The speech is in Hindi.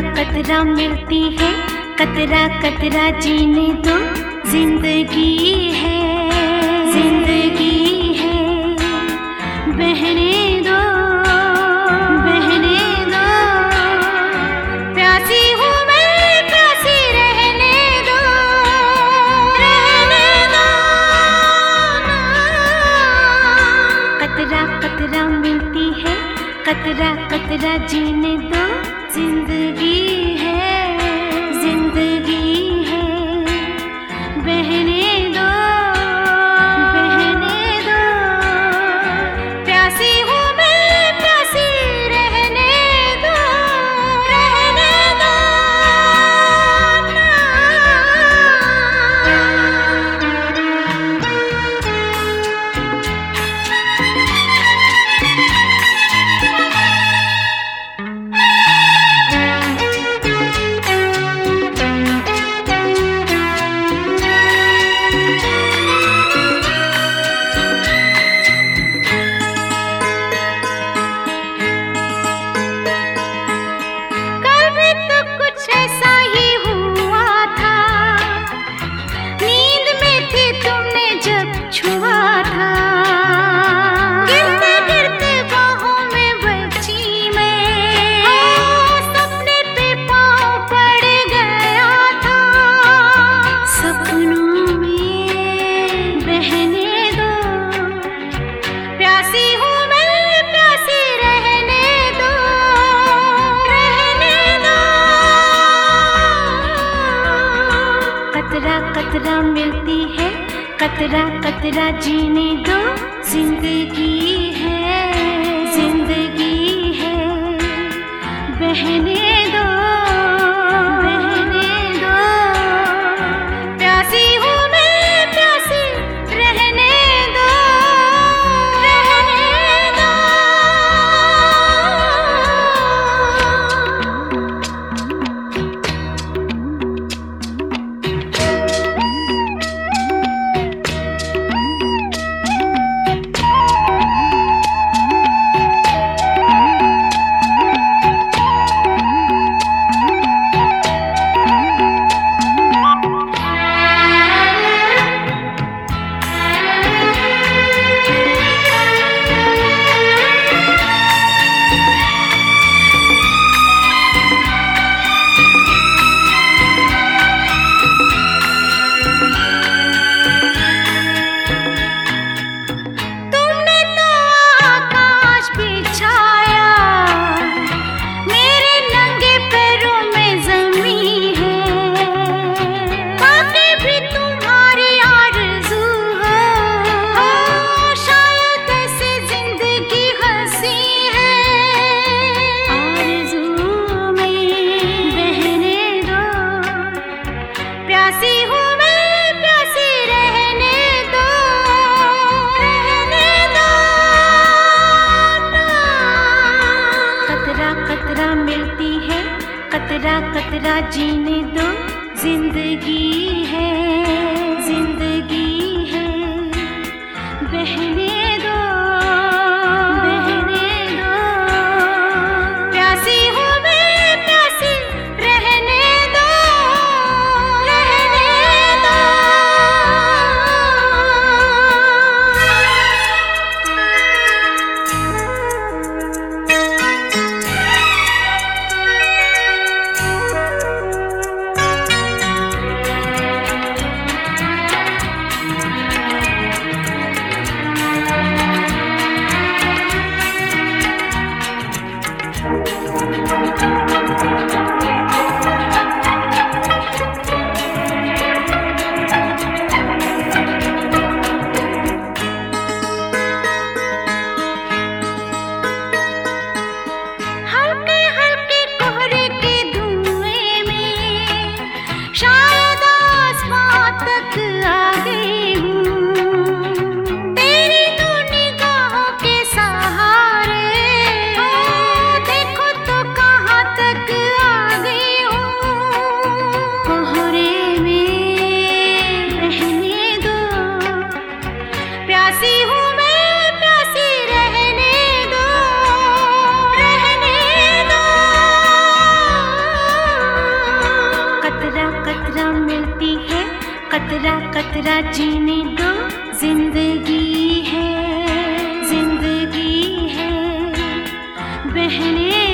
कतरा मिलती है, कतरा कतरा जीने दो, ज़िंदगी है ज़िंदगी है। बहने दो बहने दो। प्यासी हूँ मैं, प्यासी रहने दो रहने दो। कतरा कतरा मिलती है, कतरा कतरा जीने दो जिंदगी कतरा कतरा मिलती है कतरा कतरा जीने दो ज़िंदगी है ज़िंदगी है। बहने दो जरा जीने दो ज़िंदगी है ज़िंदगी है। बहने मिलती है। कतरा कतरा जीने दो। ज़िंदगी है ज़िंदगी है। बहने